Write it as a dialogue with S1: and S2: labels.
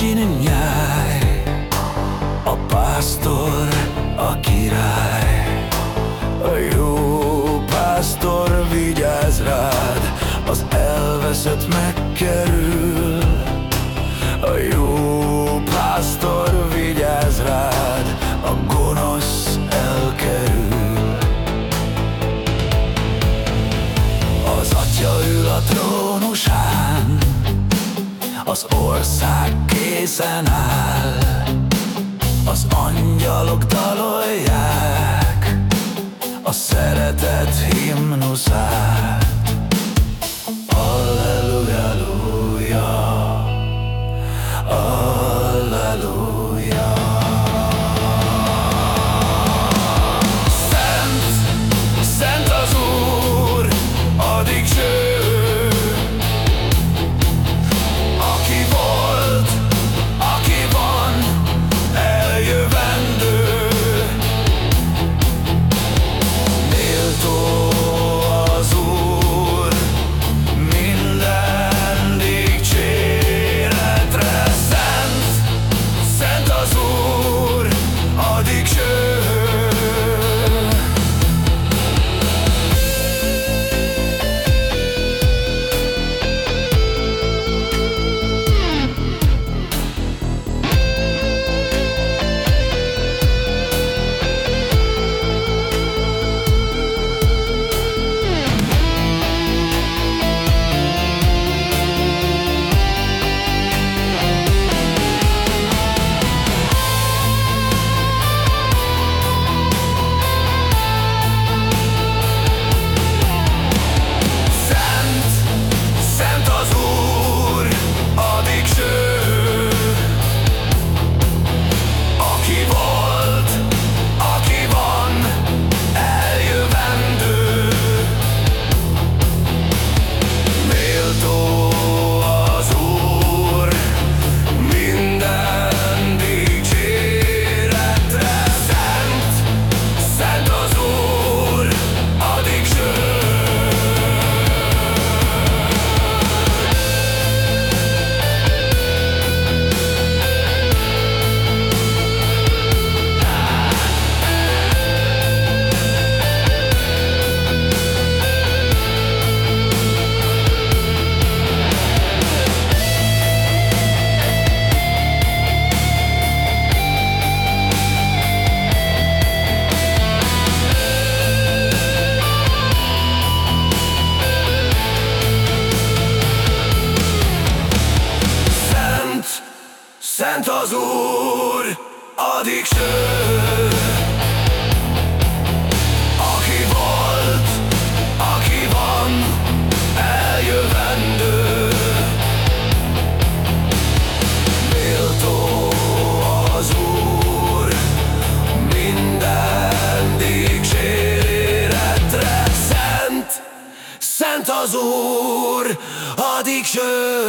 S1: csinyáj, a pásztor, a király. A jó pásztor vigyáz rád, az elveszett megkerül. A jó pásztor vigyáz rád, a gonosz elkerül. Az atya ül a trónusán, az ország készen áll. Az angyalok dalolják A szeretet himnuszát
S2: Szent az Úr, addig ső. Aki volt, aki van, eljövendő. Méltó az Úr, addig ső